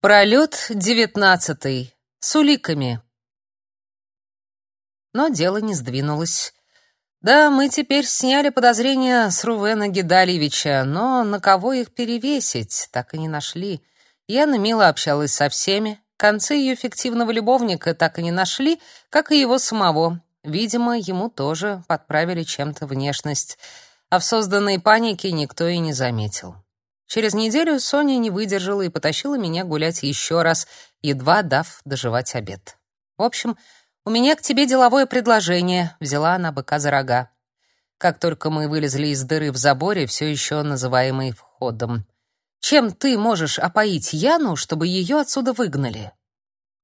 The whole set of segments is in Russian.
Пролет девятнадцатый. С уликами. Но дело не сдвинулось. Да, мы теперь сняли подозрения с Рувена Гедальевича, но на кого их перевесить, так и не нашли. Яна мило общалась со всеми. Концы ее фиктивного любовника так и не нашли, как и его самого. Видимо, ему тоже подправили чем-то внешность, а в созданной панике никто и не заметил. Через неделю Соня не выдержала и потащила меня гулять еще раз, едва дав доживать обед. В общем, у меня к тебе деловое предложение, взяла она быка за рога. Как только мы вылезли из дыры в заборе, все еще называемой входом. Чем ты можешь опоить Яну, чтобы ее отсюда выгнали?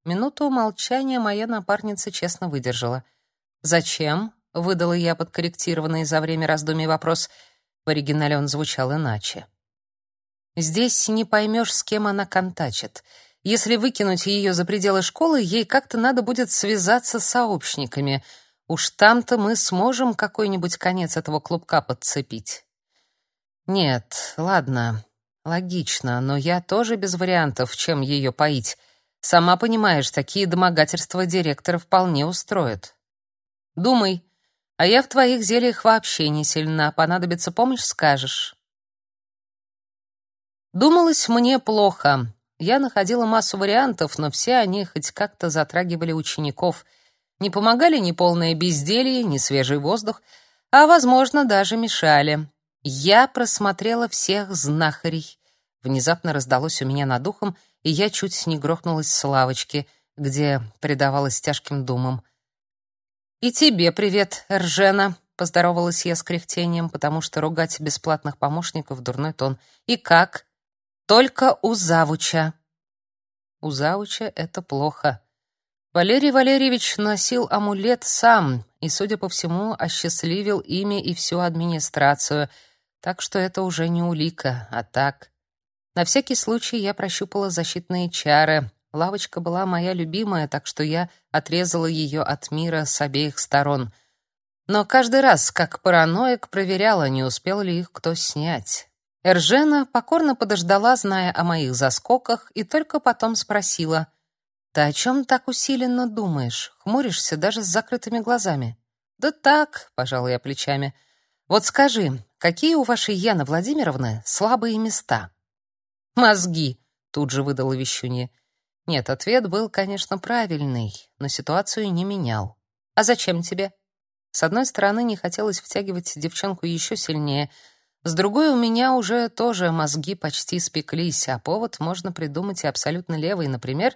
Минуту молчания моя напарница честно выдержала. Зачем? выдала я подкорректированный за время раздумий вопрос. В оригинале он звучал иначе. Здесь не поймешь, с кем она контачит. Если выкинуть ее за пределы школы, ей как-то надо будет связаться с сообщниками. Уж там-то мы сможем какой-нибудь конец этого клубка подцепить. Нет, ладно, логично, но я тоже без вариантов, чем ее поить. Сама понимаешь, такие домогательства директора вполне устроят. Думай, а я в твоих зельях вообще не сильна. Понадобится помощь, скажешь. Думалось мне плохо. Я находила массу вариантов, но все они хоть как-то затрагивали учеников. Не помогали ни полное безделье, ни свежий воздух, а, возможно, даже мешали. Я просмотрела всех знахарей. Внезапно раздалось у меня над ухом, и я чуть не грохнулась с лавочки, где предавалась тяжким думам. «И тебе привет, Ржена», — поздоровалась я с кряхтением, потому что ругать бесплатных помощников — дурной тон. «И как?» Только у завуча. У завуча это плохо. Валерий Валерьевич носил амулет сам и, судя по всему, осчастливил ими и всю администрацию, так что это уже не улика, а так. На всякий случай я прощупала защитные чары. Лавочка была моя любимая, так что я отрезала ее от мира с обеих сторон. Но каждый раз, как параноик, проверяла, не успел ли их кто снять. Эржена покорно подождала, зная о моих заскоках, и только потом спросила: "Ты о чем так усиленно думаешь? Хмуришься даже с закрытыми глазами?" "Да так", пожал я плечами. "Вот скажи, какие у вашей Яны Владимировны слабые места?" "Мозги", тут же выдала вещунья. Нет, ответ был, конечно, правильный, но ситуацию не менял. А зачем тебе? С одной стороны, не хотелось втягивать девчонку еще сильнее, с другой у меня уже тоже мозги почти спеклись, а повод можно придумать и абсолютно левый, например,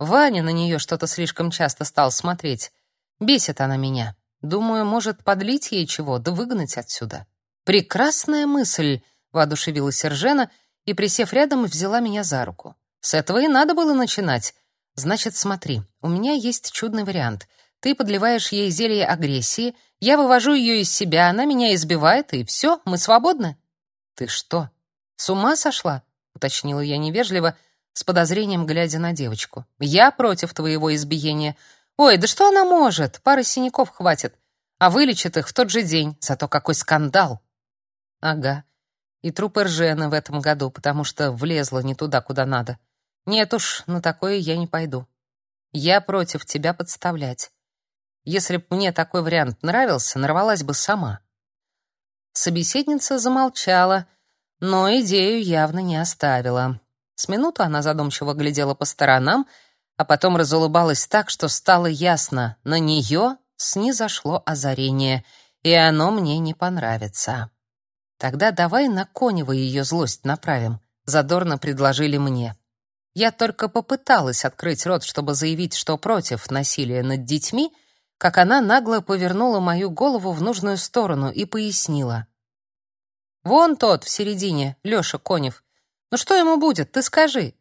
Ваня на нее что-то слишком часто стал смотреть. Бесит она меня. Думаю, может, подлить ей чего, да выгнать отсюда. Прекрасная мысль, воодушевилась Сержена и, присев рядом, взяла меня за руку. С этого и надо было начинать. Значит, смотри, у меня есть чудный вариант. Ты подливаешь ей зелье агрессии, я вывожу ее из себя, она меня избивает, и все, мы свободны. Ты что, с ума сошла? уточнила я невежливо, с подозрением глядя на девочку. Я против твоего избиения. Ой, да что она может? Пары синяков хватит, а вылечит их в тот же день. Зато какой скандал. Ага. И труп Эржены в этом году, потому что влезла не туда, куда надо. Нет уж, на такое я не пойду. Я против тебя подставлять. Если б мне такой вариант нравился, нарвалась бы сама. Собеседница замолчала, но идею явно не оставила. С минуту она задумчиво глядела по сторонам, а потом разулыбалась так, что стало ясно, на нее снизошло озарение, и оно мне не понравится. Тогда давай на Конева ее злость направим, задорно предложили мне. Я только попыталась открыть рот, чтобы заявить, что против насилия над детьми, как она нагло повернула мою голову в нужную сторону и пояснила. «Вон тот, в середине, Лёша Конев. Ну что ему будет, ты скажи.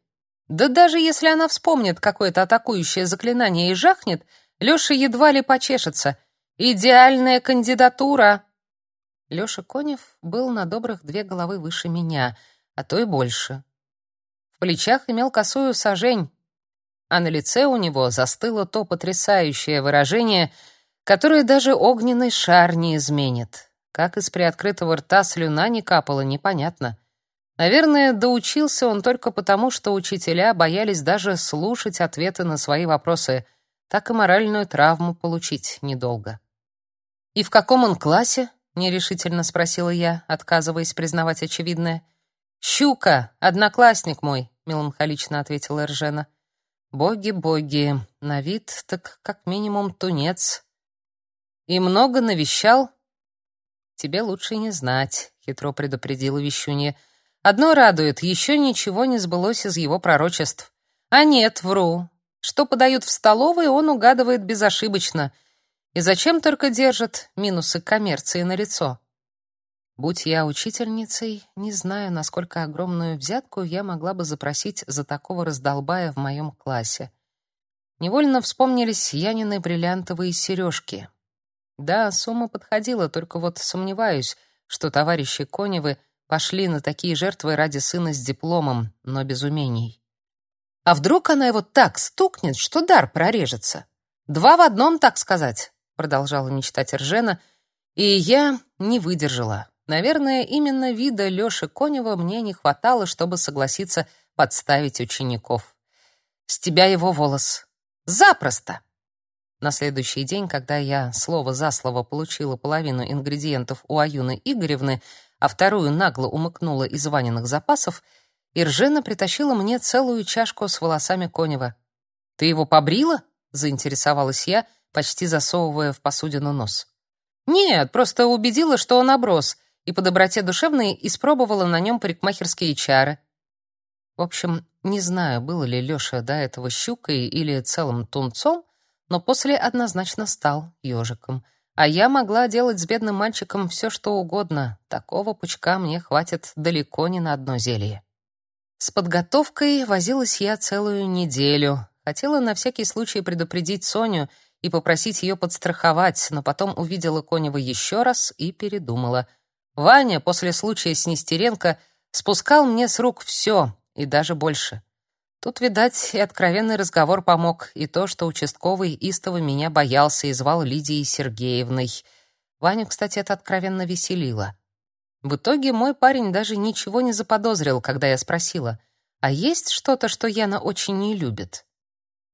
Да даже если она вспомнит какое-то атакующее заклинание и жахнет, Лёша едва ли почешется. Идеальная кандидатура!» Лёша Конев был на добрых две головы выше меня, а то и больше. В плечах имел косую сажень, а на лице у него застыло то потрясающее выражение, которое даже огненный шар не изменит. Как из приоткрытого рта слюна не капала, непонятно. Наверное, доучился он только потому, что учителя боялись даже слушать ответы на свои вопросы, так и моральную травму получить недолго. «И в каком он классе?» — нерешительно спросила я, отказываясь признавать очевидное. «Щука, одноклассник мой», — меланхолично ответила Эржена. «Боги, боги, на вид так как минимум тунец». «И много навещал?» «Тебе лучше не знать», — хитро предупредила Вещунья. «Одно радует, еще ничего не сбылось из его пророчеств. А нет, вру. Что подают в столовой, он угадывает безошибочно. И зачем только держит минусы коммерции на лицо? Будь я учительницей, не знаю, насколько огромную взятку я могла бы запросить за такого раздолбая в моем классе. Невольно вспомнились Янины бриллиантовые сережки. Да, сумма подходила, только вот сомневаюсь, что товарищи Коневы пошли на такие жертвы ради сына с дипломом, но без умений. А вдруг она его так стукнет, что дар прорежется? Два в одном, так сказать, продолжала мечтать Ржена, и я не выдержала. Наверное, именно вида Лёши Конева мне не хватало, чтобы согласиться подставить учеников. С тебя его волос. Запросто. На следующий день, когда я слово за слово получила половину ингредиентов у Аюны Игоревны, а вторую нагло умыкнула из Ваниных запасов, Иржена притащила мне целую чашку с волосами Конева. «Ты его побрила?» — заинтересовалась я, почти засовывая в посудину нос. «Нет, просто убедила, что он оброс», и по доброте душевной испробовала на нем парикмахерские чары. В общем, не знаю, был ли Лёша до этого щукой или целым тунцом, но после однозначно стал ежиком. А я могла делать с бедным мальчиком все, что угодно. Такого пучка мне хватит далеко не на одно зелье. С подготовкой возилась я целую неделю. Хотела на всякий случай предупредить Соню и попросить ее подстраховать, но потом увидела Конева еще раз и передумала — Ваня после случая с Нестеренко спускал мне с рук все и даже больше. Тут, видать, и откровенный разговор помог, и то, что участковый истово меня боялся и звал Лидией Сергеевной. Ваню, кстати, это откровенно веселило. В итоге мой парень даже ничего не заподозрил, когда я спросила, «А есть что-то, что Яна очень не любит?»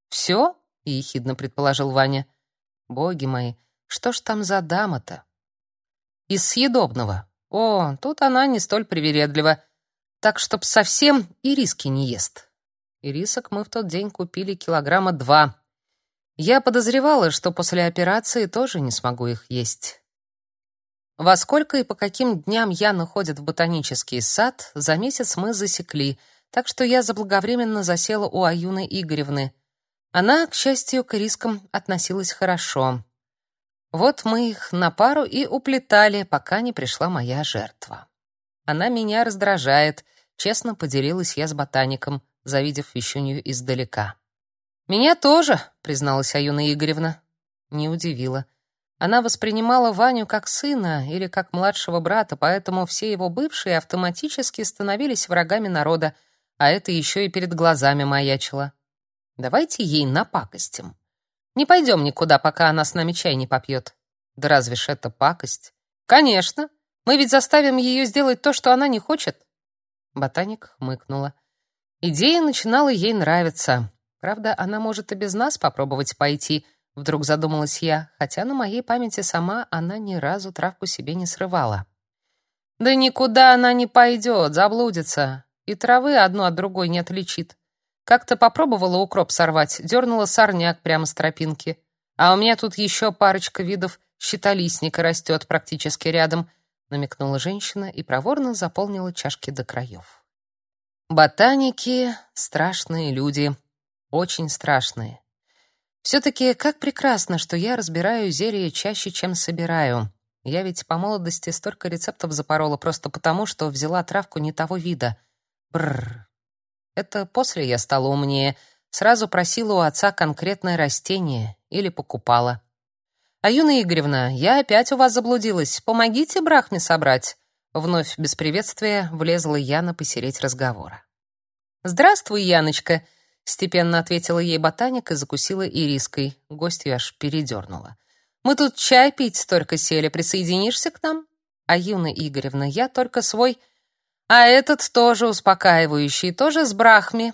«Все?» — ехидно предположил Ваня. «Боги мои, что ж там за дама-то?» «Из съедобного. О, тут она не столь привередлива. Так, чтоб совсем и риски не ест. И рисок мы в тот день купили килограмма два. Я подозревала, что после операции тоже не смогу их есть. Во сколько и по каким дням Яна ходит в ботанический сад, за месяц мы засекли, так что я заблаговременно засела у Аюны Игоревны. Она, к счастью, к рискам относилась хорошо. Вот мы их на пару и уплетали, пока не пришла моя жертва. Она меня раздражает, честно поделилась я с ботаником, завидев вещунью издалека. Меня тоже, призналась Аюна Игоревна. Не удивила. Она воспринимала Ваню как сына или как младшего брата, поэтому все его бывшие автоматически становились врагами народа, а это еще и перед глазами маячило. Давайте ей напакостим. Не пойдем никуда, пока она с нами чай не попьет». «Да разве ж это пакость?» «Конечно. Мы ведь заставим ее сделать то, что она не хочет». Ботаник хмыкнула. Идея начинала ей нравиться. Правда, она может и без нас попробовать пойти, вдруг задумалась я, хотя на моей памяти сама она ни разу травку себе не срывала. Да никуда она не пойдет, заблудится, и травы одну от другой не отличит. Как-то попробовала укроп сорвать, дернула сорняк прямо с тропинки. А у меня тут еще парочка видов щитолистника растет практически рядом, намекнула женщина и проворно заполнила чашки до краев. Ботаники — страшные люди, очень страшные. Все-таки как прекрасно, что я разбираю зелья чаще, чем собираю. Я ведь по молодости столько рецептов запорола просто потому, что взяла травку не того вида. Бррр. Это после я стала умнее, сразу просила у отца конкретное растение или покупала. А Юна Игоревна, я опять у вас заблудилась. Помогите брахме собрать. Вновь без приветствия влезла Яна посереть разговора. Здравствуй, Яночка, степенно ответила ей ботаник и закусила ириской. Гостью аж передернула. Мы тут чай пить столько сели, присоединишься к нам? А Юна Игоревна, я только свой А этот тоже успокаивающий, тоже с брахми,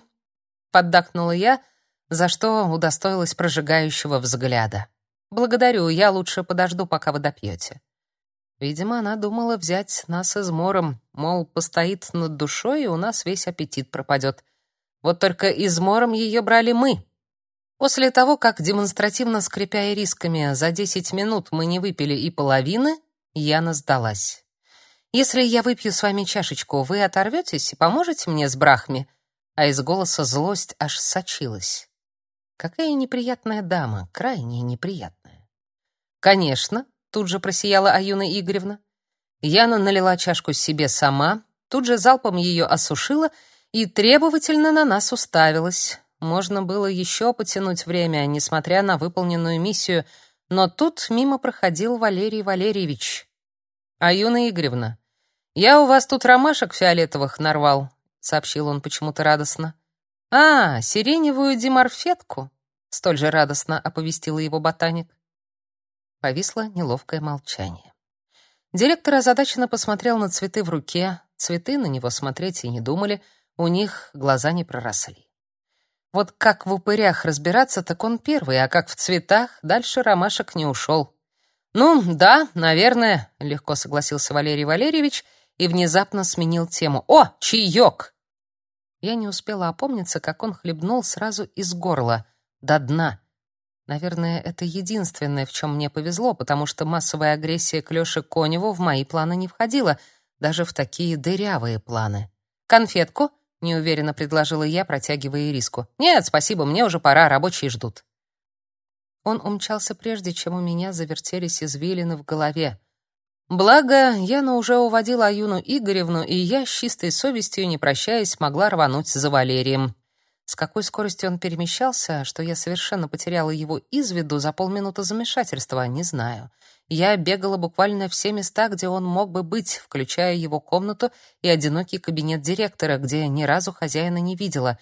поддакнула я, за что удостоилась прожигающего взгляда. Благодарю, я лучше подожду, пока вы допьете. Видимо, она думала взять нас измором, мол, постоит над душой, и у нас весь аппетит пропадет. Вот только измором ее брали мы. После того, как демонстративно скрипя ирисками за 10 минут мы не выпили и половины, Яна сдалась. Если я выпью с вами чашечку, вы оторветесь и поможете мне с брахми? А из голоса злость аж сочилась. Какая неприятная дама, крайне неприятная. Конечно, тут же просияла Аюна Игоревна. Яна налила чашку себе сама, тут же залпом ее осушила и требовательно на нас уставилась. Можно было еще потянуть время, несмотря на выполненную миссию, но тут мимо проходил Валерий Валерьевич. «Аюна Игоревна, я у вас тут ромашек фиолетовых нарвал», — сообщил он почему-то радостно. «А, сиреневую диморфетку?» — столь же радостно оповестила его ботаник. Повисло неловкое молчание. Директор озадаченно посмотрел на цветы в руке. Цветы на него смотреть и не думали, у них глаза не проросли. Вот как в упырях разбираться, так он первый, а как в цветах, дальше ромашек не ушел. «Ну, да, наверное», — легко согласился Валерий Валерьевич и внезапно сменил тему. «О, чаек!» Я не успела опомниться, как он хлебнул сразу из горла, до дна. Наверное, это единственное, в чем мне повезло, потому что массовая агрессия к Лёше Коневу в мои планы не входила, даже в такие дырявые планы. «Конфетку?» — неуверенно предложила я, протягивая риску. «Нет, спасибо, мне уже пора, рабочие ждут». Он умчался прежде, чем у меня завертелись извилины в голове. Благо, Яна уже уводила Аюну Игоревну, и я с чистой совестью, не прощаясь, могла рвануть за Валерием. С какой скоростью он перемещался, что я совершенно потеряла его из виду за полминуты замешательства, не знаю. Я бегала буквально все места, где он мог бы быть, включая его комнату и одинокий кабинет директора, где ни разу хозяина не видела.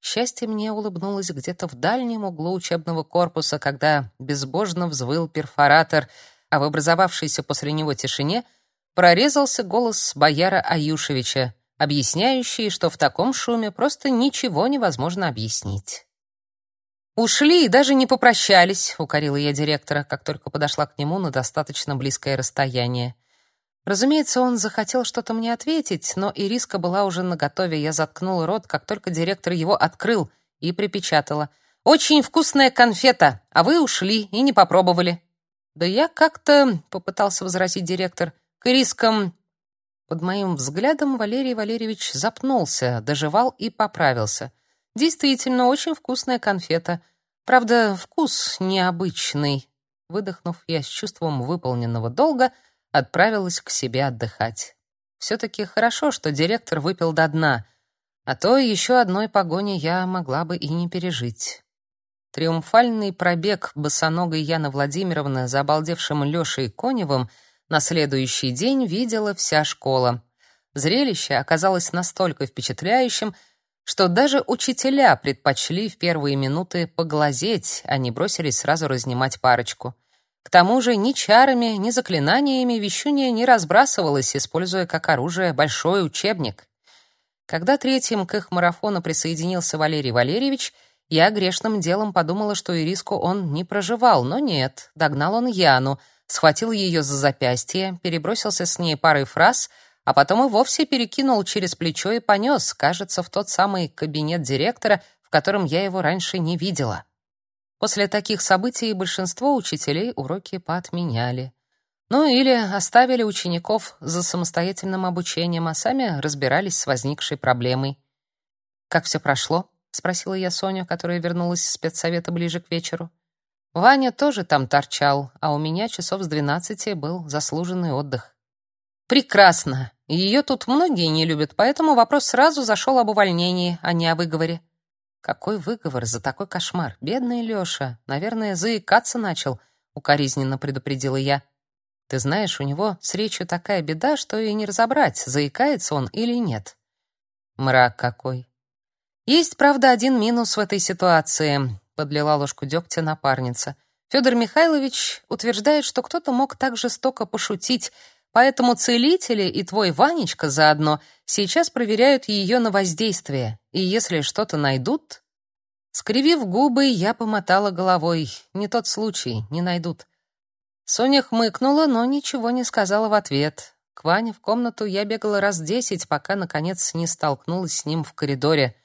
Счастье мне улыбнулось где-то в дальнем углу учебного корпуса, когда безбожно взвыл перфоратор — а в образовавшейся после него тишине прорезался голос бояра Аюшевича, объясняющий, что в таком шуме просто ничего невозможно объяснить. «Ушли и даже не попрощались», — укорила я директора, как только подошла к нему на достаточно близкое расстояние. Разумеется, он захотел что-то мне ответить, но Ириска была уже наготове. Я заткнула рот, как только директор его открыл, и припечатала. «Очень вкусная конфета, а вы ушли и не попробовали». Да я как-то, попытался возразить директор, к рискам. Под моим взглядом Валерий Валерьевич запнулся, доживал и поправился. Действительно, очень вкусная конфета. Правда, вкус необычный. Выдохнув, я с чувством выполненного долга отправилась к себе отдыхать. все таки хорошо, что директор выпил до дна, а то еще одной погони я могла бы и не пережить. Триумфальный пробег босоногой Яны Владимировны за обалдевшим Лешей Коневым на следующий день видела вся школа. Зрелище оказалось настолько впечатляющим, что даже учителя предпочли в первые минуты поглазеть, а не бросились сразу разнимать парочку. К тому же ни чарами, ни заклинаниями вещунья не разбрасывалась, используя как оружие большой учебник. Когда третьим к их марафону присоединился Валерий Валерьевич — я грешным делом подумала, что Ириску он не проживал, но нет. Догнал он Яну, схватил ее за запястье, перебросился с ней парой фраз, а потом и вовсе перекинул через плечо и понес, кажется, в тот самый кабинет директора, в котором я его раньше не видела. После таких событий большинство учителей уроки поотменяли. Ну или оставили учеников за самостоятельным обучением, а сами разбирались с возникшей проблемой. Как все прошло? Спросила я Соню, которая вернулась с спецсовета ближе к вечеру. Ваня тоже там торчал, а у меня часов с двенадцати был заслуженный отдых. Прекрасно. Ее тут многие не любят, поэтому вопрос сразу зашел об увольнении, а не о выговоре. Какой выговор за такой кошмар? Бедный Лёша, наверное, заикаться начал, укоризненно предупредила я. Ты знаешь, у него с речью такая беда, что и не разобрать, заикается он или нет. Мрак какой. Есть, правда, один минус в этой ситуации, подлила ложку дегтя напарница. Федор Михайлович утверждает, что кто-то мог так жестоко пошутить, поэтому целители и твой Ванечка заодно сейчас проверяют ее на воздействие, и если что-то найдут, скривив губы, я помотала головой. Не тот случай, не найдут. Соня хмыкнула, но ничего не сказала в ответ. К Ване в комнату я бегала раз десять, пока наконец не столкнулась с ним в коридоре.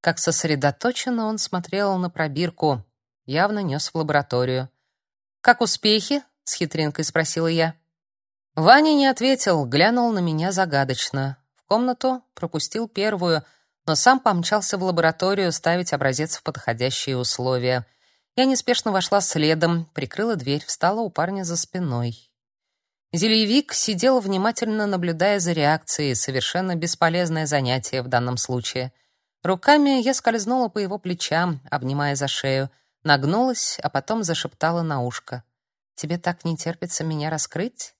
Как сосредоточенно он смотрел на пробирку, явно нес в лабораторию. Как успехи? с хитринкой спросила я. Ваня не ответил, глянул на меня загадочно. В комнату пропустил первую, но сам помчался в лабораторию ставить образец в подходящие условия. Я неспешно вошла следом, прикрыла дверь, встала у парня за спиной. Зельевик сидел внимательно наблюдая за реакцией, совершенно бесполезное занятие в данном случае. Руками я скользнула по его плечам, обнимая за шею, нагнулась, а потом зашептала на ушко. «Тебе так не терпится меня раскрыть?»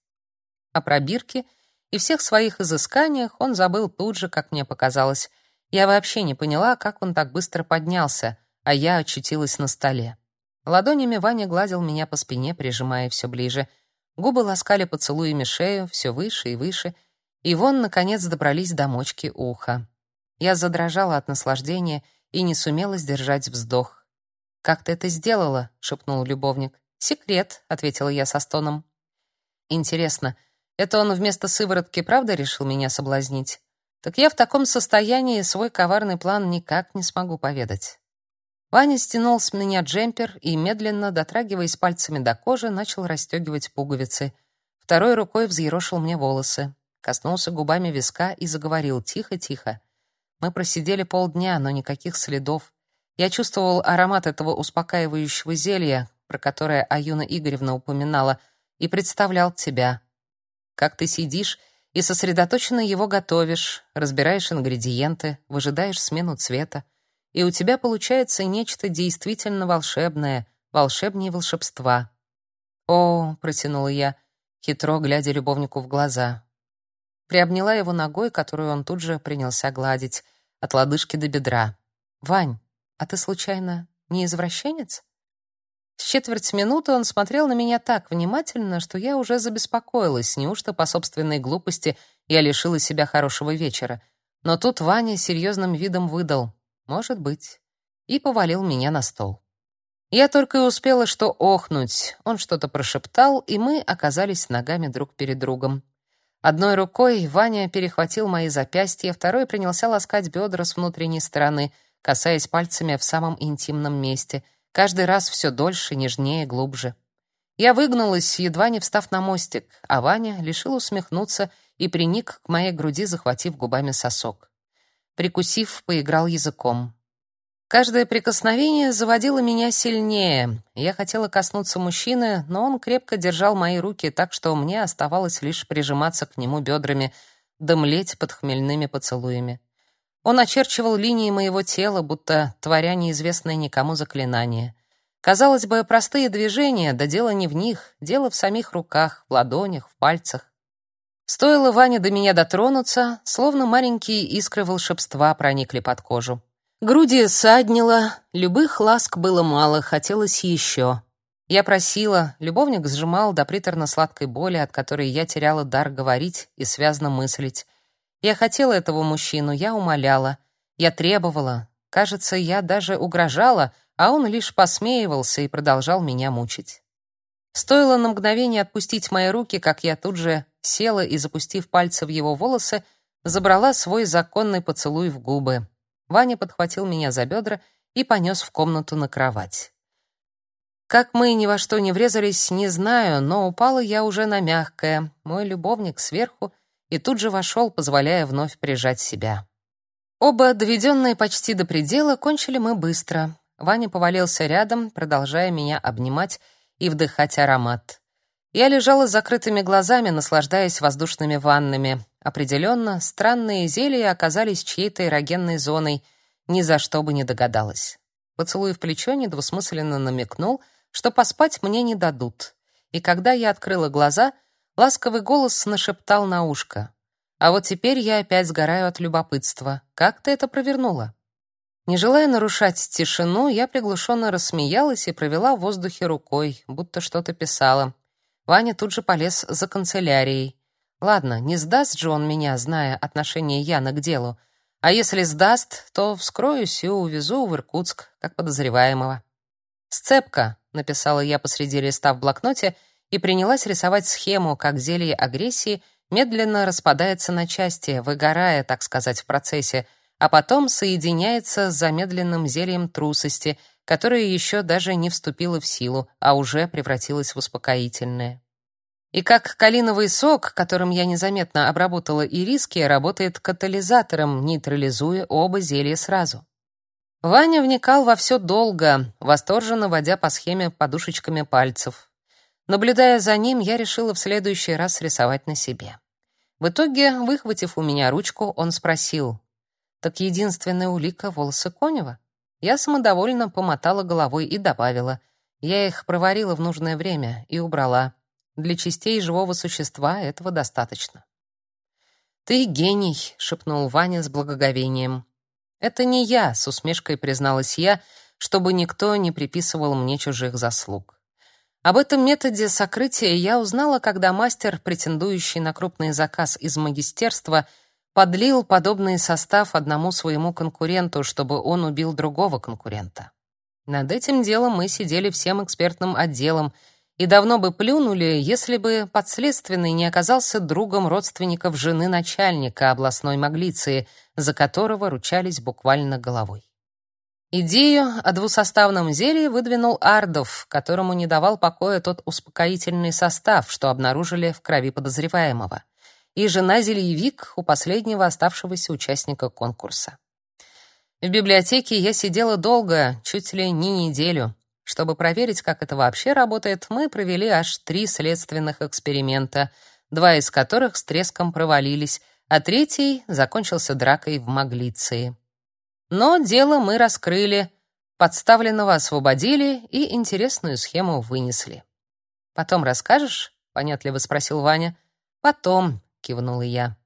О пробирке и всех своих изысканиях он забыл тут же, как мне показалось. Я вообще не поняла, как он так быстро поднялся, а я очутилась на столе. Ладонями Ваня гладил меня по спине, прижимая все ближе — Губы ласкали поцелуями шею все выше и выше, и вон, наконец, добрались до мочки уха. Я задрожала от наслаждения и не сумела сдержать вздох. «Как ты это сделала?» — шепнул любовник. «Секрет», — ответила я со стоном. «Интересно, это он вместо сыворотки правда решил меня соблазнить? Так я в таком состоянии свой коварный план никак не смогу поведать». Ваня стянул с меня джемпер и, медленно, дотрагиваясь пальцами до кожи, начал расстегивать пуговицы. Второй рукой взъерошил мне волосы, коснулся губами виска и заговорил тихо-тихо. Мы просидели полдня, но никаких следов. Я чувствовал аромат этого успокаивающего зелья, про которое Аюна Игоревна упоминала, и представлял тебя. Как ты сидишь и сосредоточенно его готовишь, разбираешь ингредиенты, выжидаешь смену цвета и у тебя получается нечто действительно волшебное, волшебнее волшебства. О, протянула я, хитро глядя любовнику в глаза. Приобняла его ногой, которую он тут же принялся гладить, от лодыжки до бедра. Вань, а ты случайно не извращенец? С четверть минуты он смотрел на меня так внимательно, что я уже забеспокоилась, неужто по собственной глупости я лишила себя хорошего вечера. Но тут Ваня серьезным видом выдал: может быть. И повалил меня на стол. Я только и успела что охнуть. Он что-то прошептал, и мы оказались ногами друг перед другом. Одной рукой Ваня перехватил мои запястья, второй принялся ласкать бедра с внутренней стороны, касаясь пальцами в самом интимном месте, каждый раз все дольше, нежнее, глубже. Я выгнулась, едва не встав на мостик, а Ваня решил усмехнуться и приник к моей груди, захватив губами сосок. Прикусив, поиграл языком. Каждое прикосновение заводило меня сильнее. Я хотела коснуться мужчины, но он крепко держал мои руки так, что мне оставалось лишь прижиматься к нему бедрами, да млеть под хмельными поцелуями. Он очерчивал линии моего тела, будто творя неизвестное никому заклинание. Казалось бы, простые движения, да дело не в них, дело в самих руках, в ладонях, в пальцах. Стоило Ване до меня дотронуться, словно маленькие искры волшебства проникли под кожу. Груди саднило, любых ласк было мало, хотелось еще. Я просила, любовник сжимал до приторно-сладкой боли, от которой я теряла дар говорить и связно мыслить. Я хотела этого мужчину, я умоляла, я требовала. Кажется, я даже угрожала, а он лишь посмеивался и продолжал меня мучить. Стоило на мгновение отпустить мои руки, как я тут же села и, запустив пальцы в его волосы, забрала свой законный поцелуй в губы. Ваня подхватил меня за бедра и понес в комнату на кровать. Как мы ни во что не врезались, не знаю, но упала я уже на мягкое, мой любовник сверху, и тут же вошел, позволяя вновь прижать себя. Оба, доведенные почти до предела, кончили мы быстро. Ваня повалился рядом, продолжая меня обнимать и вдыхать аромат. Я лежала с закрытыми глазами, наслаждаясь воздушными ваннами. Определенно, странные зелья оказались чьей-то эрогенной зоной. Ни за что бы не догадалась. Поцелуй в плечо недвусмысленно намекнул, что поспать мне не дадут. И когда я открыла глаза, ласковый голос нашептал на ушко. «А вот теперь я опять сгораю от любопытства. Как ты это провернула?» Не желая нарушать тишину, я приглушенно рассмеялась и провела в воздухе рукой, будто что-то писала. Ваня тут же полез за канцелярией. Ладно, не сдаст же он меня, зная отношение Яна к делу. А если сдаст, то вскроюсь и увезу в Иркутск, как подозреваемого. «Сцепка», — написала я посреди листа в блокноте и принялась рисовать схему, как зелье агрессии медленно распадается на части, выгорая, так сказать, в процессе, а потом соединяется с замедленным зельем трусости, которое еще даже не вступило в силу, а уже превратилось в успокоительное. И как калиновый сок, которым я незаметно обработала ириски, работает катализатором, нейтрализуя оба зелья сразу. Ваня вникал во все долго, восторженно водя по схеме подушечками пальцев. Наблюдая за ним, я решила в следующий раз рисовать на себе. В итоге, выхватив у меня ручку, он спросил: "Так единственная улика волосы Конева?" Я самодовольно помотала головой и добавила: "Я их проварила в нужное время и убрала. Для частей живого существа этого достаточно. Ты гений, шепнул Ваня с благоговением. Это не я, с усмешкой призналась я, чтобы никто не приписывал мне чужих заслуг. Об этом методе сокрытия я узнала, когда мастер, претендующий на крупный заказ из магистерства, подлил подобный состав одному своему конкуренту, чтобы он убил другого конкурента. Над этим делом мы сидели всем экспертным отделом и давно бы плюнули, если бы подследственный не оказался другом родственников жены начальника областной маглиции, за которого ручались буквально головой. Идею о двусоставном зелье выдвинул Ардов, которому не давал покоя тот успокоительный состав, что обнаружили в крови подозреваемого, и жена зельевик у последнего оставшегося участника конкурса. В библиотеке я сидела долго, чуть ли не неделю, чтобы проверить, как это вообще работает, мы провели аж три следственных эксперимента, два из которых с треском провалились, а третий закончился дракой в Маглиции. Но дело мы раскрыли, подставленного освободили и интересную схему вынесли. «Потом расскажешь?» — понятливо спросил Ваня. «Потом», — кивнула я.